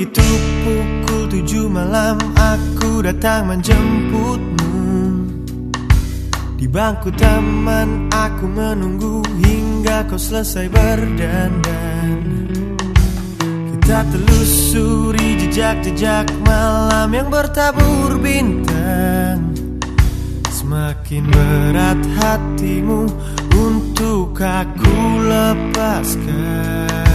hidup pukul tujuh malam Aku datang menjemputmu. Di bangku taman aku menunggu Hingga kau selesai berdandan. Kita telusuri jejak-jejak malam Yang bertabur bintang. Semakin berat hatimu Untuk aku lepaskan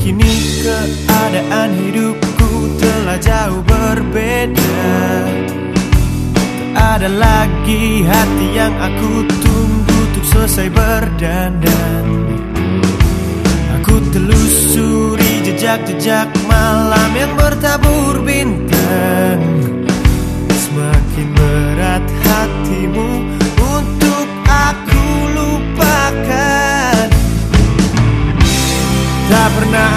kini keadaan hidupku telah jauh berbeda. Tak ada lagi hati yang aku tunggu untuk selesai berdandan. Aku telusuri jejak-jejak malam yang bertabur bintang. Semakin berat hatimu untuk aku lupakan. Tak pernah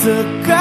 Sekarang